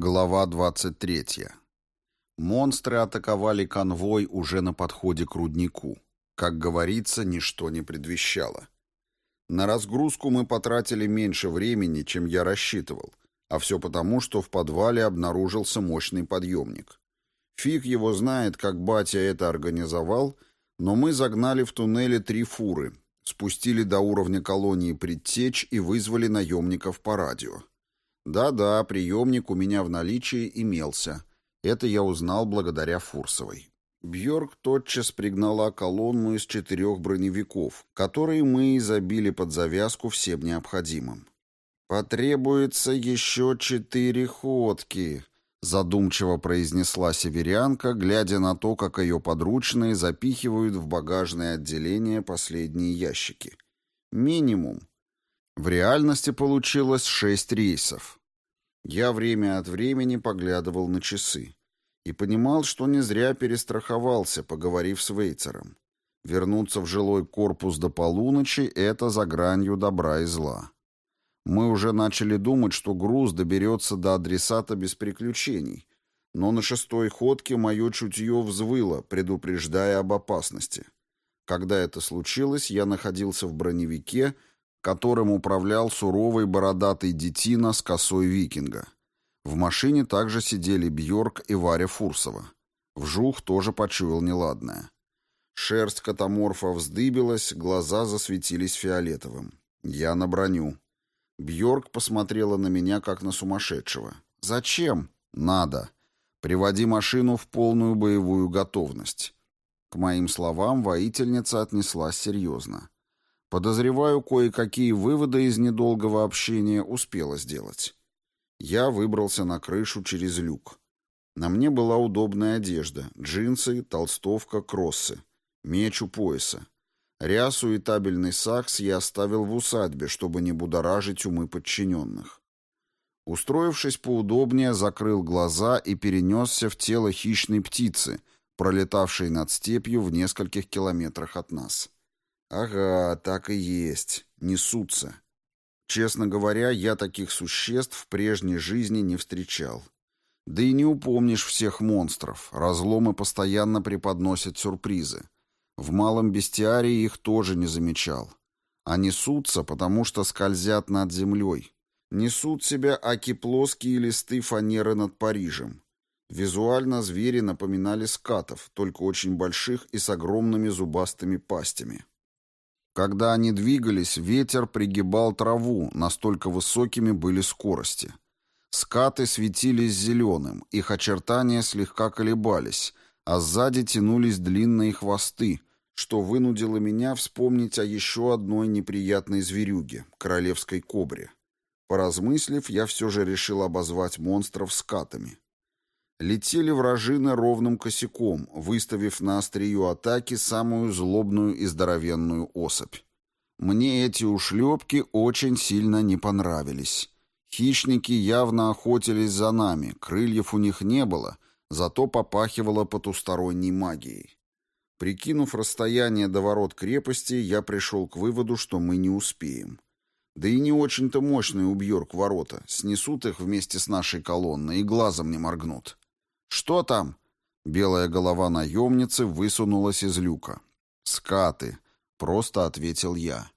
Глава 23. Монстры атаковали конвой уже на подходе к руднику. Как говорится, ничто не предвещало. На разгрузку мы потратили меньше времени, чем я рассчитывал, а все потому, что в подвале обнаружился мощный подъемник. Фиг его знает, как батя это организовал, но мы загнали в туннеле три фуры, спустили до уровня колонии предтеч и вызвали наемников по радио. Да-да, приемник у меня в наличии имелся. Это я узнал благодаря Фурсовой. Бьорк тотчас пригнала колонну из четырех броневиков, которые мы и забили под завязку всем необходимым. «Потребуется еще четыре ходки», — задумчиво произнесла северянка, глядя на то, как ее подручные запихивают в багажное отделение последние ящики. «Минимум. В реальности получилось шесть рейсов. Я время от времени поглядывал на часы и понимал, что не зря перестраховался, поговорив с Вейцером. Вернуться в жилой корпус до полуночи — это за гранью добра и зла. Мы уже начали думать, что груз доберется до адресата без приключений, но на шестой ходке мое чутье взвыло, предупреждая об опасности. Когда это случилось, я находился в броневике — которым управлял суровый бородатый детина с косой викинга. В машине также сидели Бьорк и Варя Фурсова. Вжух тоже почуял неладное. Шерсть катаморфа вздыбилась, глаза засветились фиолетовым. Я на броню. Бьорк посмотрела на меня, как на сумасшедшего. «Зачем?» «Надо. Приводи машину в полную боевую готовность». К моим словам воительница отнеслась серьезно. Подозреваю, кое-какие выводы из недолгого общения успела сделать. Я выбрался на крышу через люк. На мне была удобная одежда, джинсы, толстовка, кроссы, меч у пояса. Рясу и табельный сакс я оставил в усадьбе, чтобы не будоражить умы подчиненных. Устроившись поудобнее, закрыл глаза и перенесся в тело хищной птицы, пролетавшей над степью в нескольких километрах от нас. Ага, так и есть. Несутся. Честно говоря, я таких существ в прежней жизни не встречал. Да и не упомнишь всех монстров. Разломы постоянно преподносят сюрпризы. В малом бестиарии их тоже не замечал. А несутся, потому что скользят над землей. Несут себя аки плоские листы фанеры над Парижем. Визуально звери напоминали скатов, только очень больших и с огромными зубастыми пастями. Когда они двигались, ветер пригибал траву, настолько высокими были скорости. Скаты светились зеленым, их очертания слегка колебались, а сзади тянулись длинные хвосты, что вынудило меня вспомнить о еще одной неприятной зверюге — королевской кобре. Поразмыслив, я все же решил обозвать монстров скатами. Летели вражины ровным косяком, выставив на острию атаки самую злобную и здоровенную особь. Мне эти ушлепки очень сильно не понравились. Хищники явно охотились за нами, крыльев у них не было, зато попахивало потусторонней магией. Прикинув расстояние до ворот крепости, я пришел к выводу, что мы не успеем. Да и не очень-то мощный убьер к ворота, снесут их вместе с нашей колонной и глазом не моргнут. «Что там?» Белая голова наемницы высунулась из люка. «Скаты», — просто ответил я.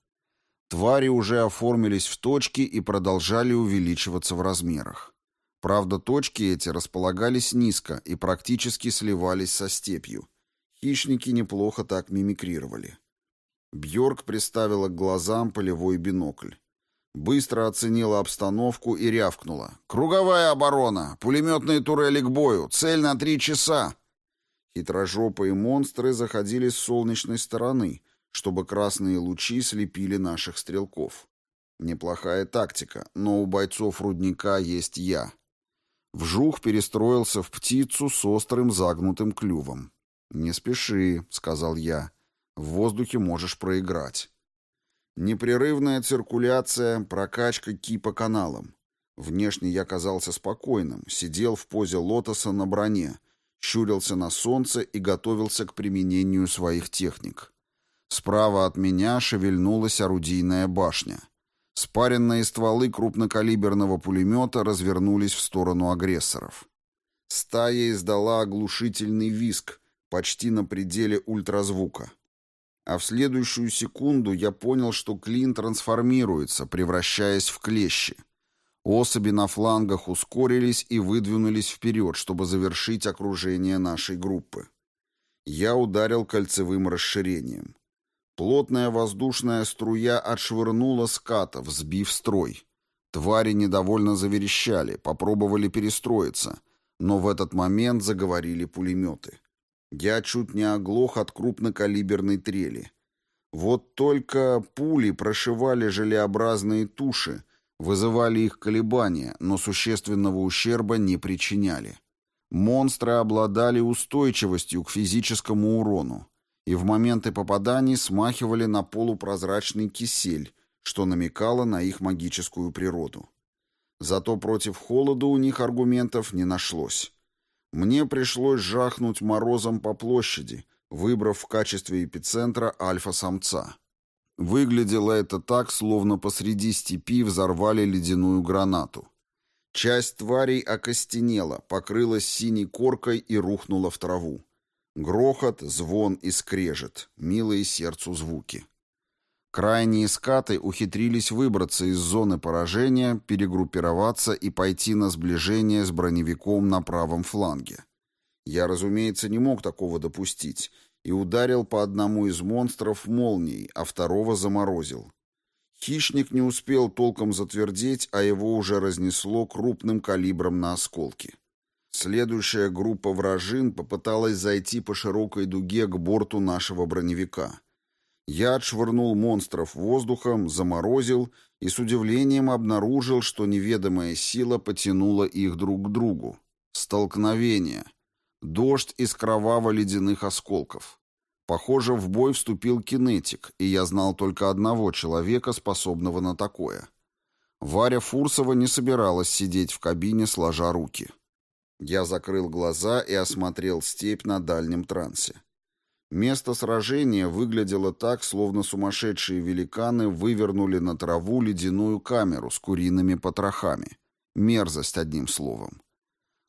Твари уже оформились в точки и продолжали увеличиваться в размерах. Правда, точки эти располагались низко и практически сливались со степью. Хищники неплохо так мимикрировали. Бьорк приставила к глазам полевой бинокль. Быстро оценила обстановку и рявкнула. «Круговая оборона! Пулеметные турели к бою! Цель на три часа!» Хитрожопые монстры заходили с солнечной стороны, чтобы красные лучи слепили наших стрелков. Неплохая тактика, но у бойцов рудника есть я. Вжух перестроился в птицу с острым загнутым клювом. «Не спеши», — сказал я. «В воздухе можешь проиграть». Непрерывная циркуляция, прокачка ки по каналам. Внешне я казался спокойным, сидел в позе лотоса на броне, щурился на солнце и готовился к применению своих техник. Справа от меня шевельнулась орудийная башня. Спаренные стволы крупнокалиберного пулемета развернулись в сторону агрессоров. Стая издала оглушительный визг, почти на пределе ультразвука. А в следующую секунду я понял, что клин трансформируется, превращаясь в клещи. Особи на флангах ускорились и выдвинулись вперед, чтобы завершить окружение нашей группы. Я ударил кольцевым расширением. Плотная воздушная струя отшвырнула скатов, сбив строй. Твари недовольно заверещали, попробовали перестроиться, но в этот момент заговорили пулеметы. Я чуть не оглох от крупнокалиберной трели. Вот только пули прошивали желеобразные туши, вызывали их колебания, но существенного ущерба не причиняли. Монстры обладали устойчивостью к физическому урону и в моменты попаданий смахивали на полупрозрачный кисель, что намекало на их магическую природу. Зато против холода у них аргументов не нашлось. Мне пришлось жахнуть морозом по площади, выбрав в качестве эпицентра альфа-самца. Выглядело это так, словно посреди степи взорвали ледяную гранату. Часть тварей окостенела, покрылась синей коркой и рухнула в траву. Грохот, звон и скрежет, милые сердцу звуки. Крайние скаты ухитрились выбраться из зоны поражения, перегруппироваться и пойти на сближение с броневиком на правом фланге. Я, разумеется, не мог такого допустить и ударил по одному из монстров молнией, а второго заморозил. Хищник не успел толком затвердеть, а его уже разнесло крупным калибром на осколки. Следующая группа вражин попыталась зайти по широкой дуге к борту нашего броневика — я отшвырнул монстров воздухом, заморозил и с удивлением обнаружил, что неведомая сила потянула их друг к другу. Столкновение. Дождь из кроваво-ледяных осколков. Похоже, в бой вступил кинетик, и я знал только одного человека, способного на такое. Варя Фурсова не собиралась сидеть в кабине, сложа руки. Я закрыл глаза и осмотрел степь на дальнем трансе. Место сражения выглядело так, словно сумасшедшие великаны вывернули на траву ледяную камеру с куриными потрохами. Мерзость, одним словом.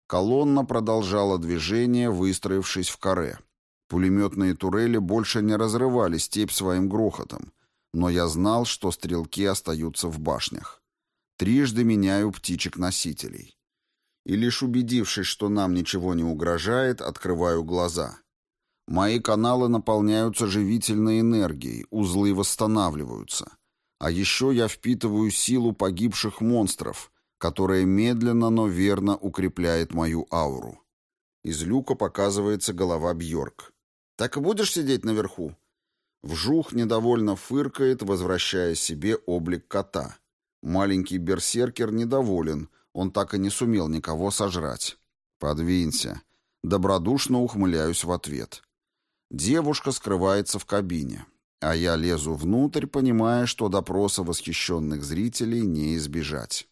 Колонна продолжала движение, выстроившись в каре. Пулеметные турели больше не разрывали степь своим грохотом, но я знал, что стрелки остаются в башнях. Трижды меняю птичек-носителей. И лишь убедившись, что нам ничего не угрожает, открываю глаза — Мои каналы наполняются живительной энергией, узлы восстанавливаются. А еще я впитываю силу погибших монстров, которая медленно, но верно укрепляет мою ауру. Из люка показывается голова Бьорк. «Так и будешь сидеть наверху?» Вжух недовольно фыркает, возвращая себе облик кота. Маленький берсеркер недоволен, он так и не сумел никого сожрать. «Подвинься». Добродушно ухмыляюсь в ответ. Девушка скрывается в кабине, а я лезу внутрь, понимая, что допроса восхищенных зрителей не избежать.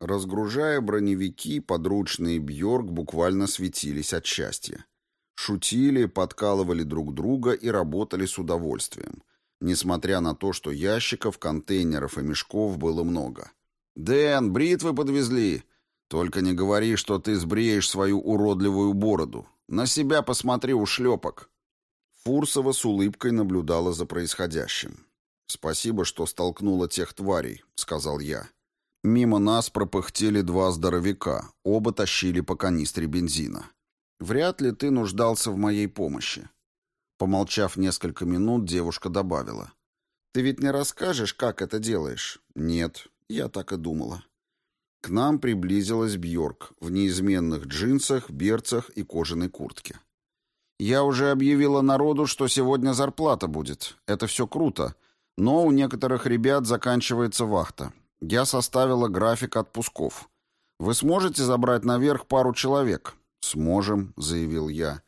Разгружая броневики, подручные Бьорк буквально светились от счастья. Шутили, подкалывали друг друга и работали с удовольствием, несмотря на то, что ящиков, контейнеров и мешков было много. «Дэн, бритвы подвезли!» «Только не говори, что ты сбреешь свою уродливую бороду. На себя посмотри, ушлепок!» Фурсова с улыбкой наблюдала за происходящим. «Спасибо, что столкнула тех тварей», — сказал я. Мимо нас пропыхтели два здоровяка, оба тащили по канистре бензина. «Вряд ли ты нуждался в моей помощи». Помолчав несколько минут, девушка добавила. «Ты ведь не расскажешь, как это делаешь?» «Нет, я так и думала». К нам приблизилась Бьорк в неизменных джинсах, берцах и кожаной куртке. «Я уже объявила народу, что сегодня зарплата будет. Это все круто. Но у некоторых ребят заканчивается вахта. Я составила график отпусков. Вы сможете забрать наверх пару человек?» «Сможем», — заявил я.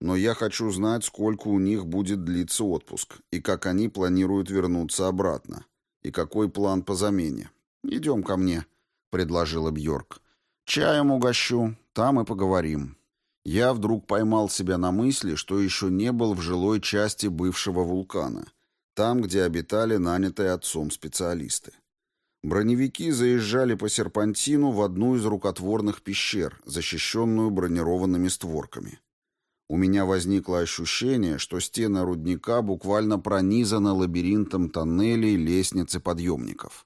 «Но я хочу знать, сколько у них будет длиться отпуск, и как они планируют вернуться обратно, и какой план по замене. Идем ко мне» предложила Бьорк. «Чаем угощу, там и поговорим». Я вдруг поймал себя на мысли, что еще не был в жилой части бывшего вулкана. там, где обитали нанятые отцом специалисты. Броневики заезжали по серпантину в одну из рукотворных пещер, защищенную бронированными створками. У меня возникло ощущение, что стены рудника буквально пронизаны лабиринтом тоннелей, лестниц и подъемников.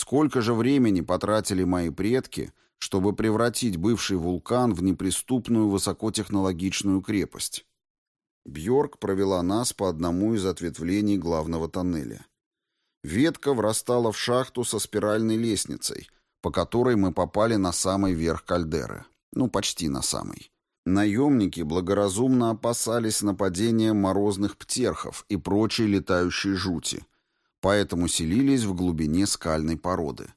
Сколько же времени потратили мои предки, чтобы превратить бывший вулкан в неприступную высокотехнологичную крепость? Бьорк провела нас по одному из ответвлений главного тоннеля. Ветка врастала в шахту со спиральной лестницей, по которой мы попали на самый верх кальдеры. Ну, почти на самый. Наемники благоразумно опасались нападения морозных птерхов и прочей летающей жути, поэтому селились в глубине скальной породы,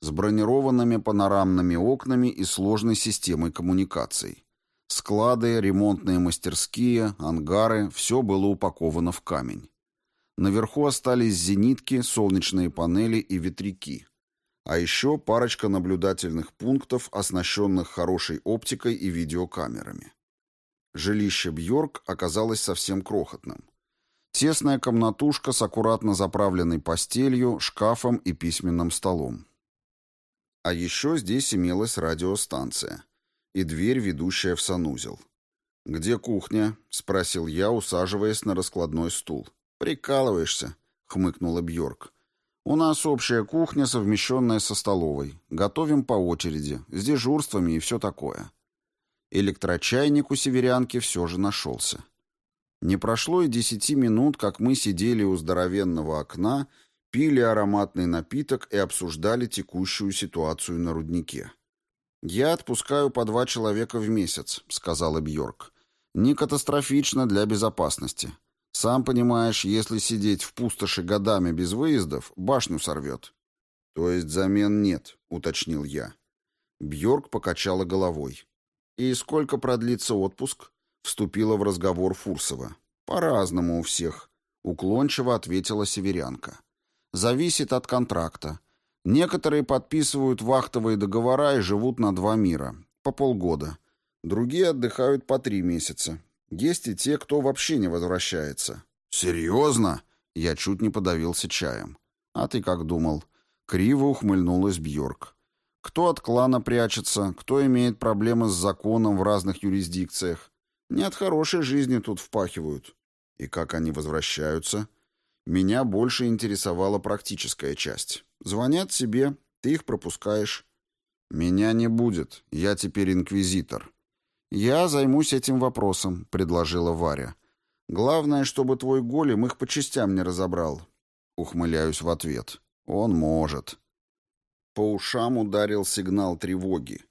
с бронированными панорамными окнами и сложной системой коммуникаций. Склады, ремонтные мастерские, ангары – все было упаковано в камень. Наверху остались зенитки, солнечные панели и ветряки. А еще парочка наблюдательных пунктов, оснащенных хорошей оптикой и видеокамерами. Жилище Бьорк оказалось совсем крохотным. Тесная комнатушка с аккуратно заправленной постелью, шкафом и письменным столом. А еще здесь имелась радиостанция и дверь, ведущая в санузел. «Где кухня?» — спросил я, усаживаясь на раскладной стул. «Прикалываешься», — хмыкнула Бьорк. «У нас общая кухня, совмещенная со столовой. Готовим по очереди, с дежурствами и все такое». Электрочайник у северянки все же нашелся. Не прошло и десяти минут, как мы сидели у здоровенного окна, пили ароматный напиток и обсуждали текущую ситуацию на руднике. «Я отпускаю по два человека в месяц», — сказала Бьорк. «Не катастрофично для безопасности. Сам понимаешь, если сидеть в пустоши годами без выездов, башню сорвет». «То есть замен нет», — уточнил я. Бьорк покачала головой. «И сколько продлится отпуск?» Вступила в разговор Фурсова. «По-разному у всех», — уклончиво ответила северянка. «Зависит от контракта. Некоторые подписывают вахтовые договора и живут на два мира, по полгода. Другие отдыхают по три месяца. Есть и те, кто вообще не возвращается. «Серьезно?» Я чуть не подавился чаем. «А ты как думал?» Криво ухмыльнулась Бьорк. «Кто от клана прячется, кто имеет проблемы с законом в разных юрисдикциях. Не от хорошей жизни тут впахивают. И как они возвращаются?» Меня больше интересовала практическая часть. Звонят себе, ты их пропускаешь. Меня не будет, я теперь инквизитор. Я займусь этим вопросом, предложила Варя. Главное, чтобы твой голем их по частям не разобрал. Ухмыляюсь в ответ. Он может. По ушам ударил сигнал тревоги.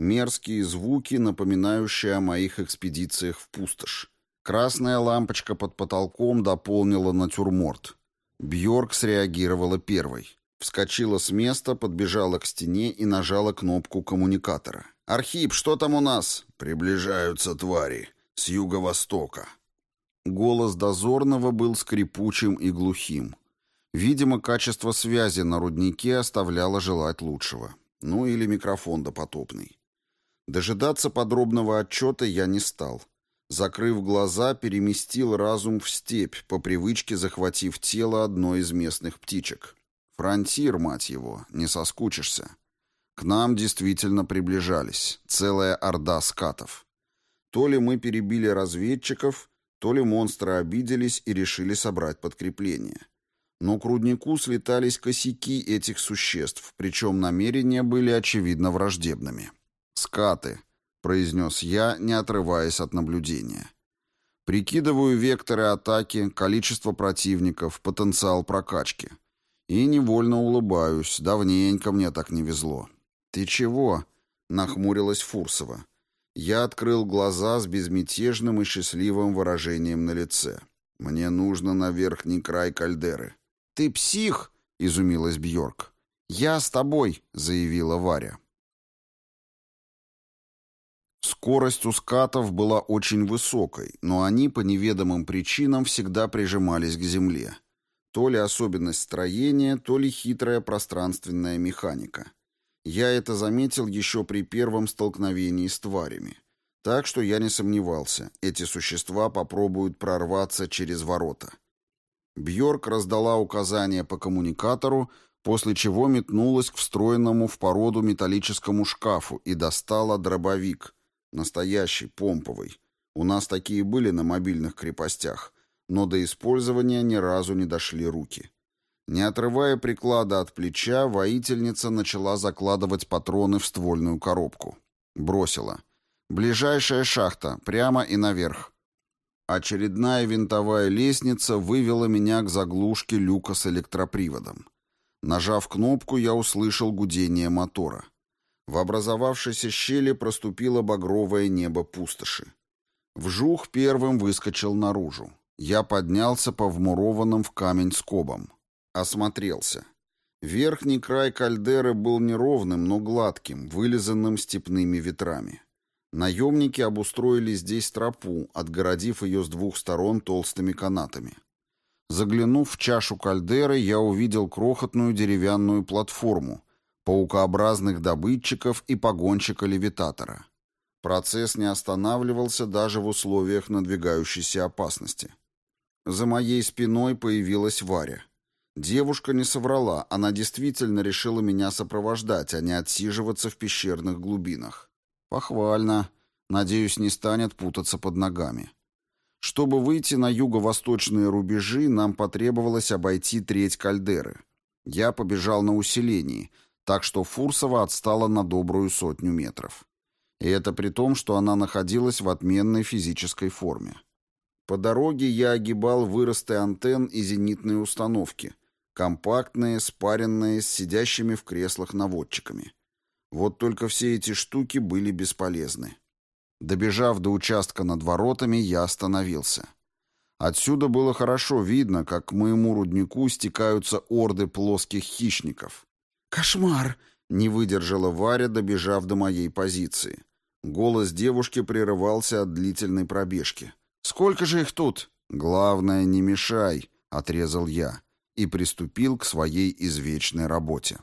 Мерзкие звуки, напоминающие о моих экспедициях в пустошь. Красная лампочка под потолком дополнила натюрморт. Бьорк среагировала первой. Вскочила с места, подбежала к стене и нажала кнопку коммуникатора. «Архип, что там у нас?» «Приближаются твари. С юго-востока». Голос дозорного был скрипучим и глухим. Видимо, качество связи на руднике оставляло желать лучшего. Ну или микрофон допотопный. Дожидаться подробного отчета я не стал. Закрыв глаза, переместил разум в степь, по привычке захватив тело одной из местных птичек. Фронтир, мать его, не соскучишься. К нам действительно приближались. Целая орда скатов. То ли мы перебили разведчиков, то ли монстры обиделись и решили собрать подкрепление. Но к руднику слетались косяки этих существ, причем намерения были очевидно враждебными. Скаты — произнес я, не отрываясь от наблюдения. Прикидываю векторы атаки, количество противников, потенциал прокачки. И невольно улыбаюсь, давненько мне так не везло. «Ты чего?» — нахмурилась Фурсова. Я открыл глаза с безмятежным и счастливым выражением на лице. «Мне нужно на верхний край кальдеры». «Ты псих?» — изумилась Бьорк. «Я с тобой», — заявила Варя. Скорость у скатов была очень высокой, но они по неведомым причинам всегда прижимались к земле. То ли особенность строения, то ли хитрая пространственная механика. Я это заметил еще при первом столкновении с тварями. Так что я не сомневался, эти существа попробуют прорваться через ворота. Бьорк раздала указания по коммуникатору, после чего метнулась к встроенному в породу металлическому шкафу и достала дробовик. Настоящий, помповый. У нас такие были на мобильных крепостях, но до использования ни разу не дошли руки. Не отрывая приклада от плеча, воительница начала закладывать патроны в ствольную коробку. Бросила. «Ближайшая шахта, прямо и наверх». Очередная винтовая лестница вывела меня к заглушке люка с электроприводом. Нажав кнопку, я услышал гудение мотора. В образовавшейся щели проступило багровое небо пустоши. Вжух первым выскочил наружу. Я поднялся по вмурованным в камень скобам. Осмотрелся. Верхний край кальдеры был неровным, но гладким, вылизанным степными ветрами. Наемники обустроили здесь тропу, отгородив ее с двух сторон толстыми канатами. Заглянув в чашу кальдеры, я увидел крохотную деревянную платформу, паукообразных добытчиков и погонщика-левитатора. Процесс не останавливался даже в условиях надвигающейся опасности. За моей спиной появилась Варя. Девушка не соврала, она действительно решила меня сопровождать, а не отсиживаться в пещерных глубинах. Похвально. Надеюсь, не станет путаться под ногами. Чтобы выйти на юго-восточные рубежи, нам потребовалось обойти треть кальдеры. Я побежал на усилении, так что Фурсова отстала на добрую сотню метров. И это при том, что она находилась в отменной физической форме. По дороге я огибал выросты антенн и зенитные установки, компактные, спаренные, с сидящими в креслах наводчиками. Вот только все эти штуки были бесполезны. Добежав до участка над воротами, я остановился. Отсюда было хорошо видно, как к моему руднику стекаются орды плоских хищников. «Кошмар!» — не выдержала Варя, добежав до моей позиции. Голос девушки прерывался от длительной пробежки. «Сколько же их тут?» «Главное, не мешай», — отрезал я и приступил к своей извечной работе.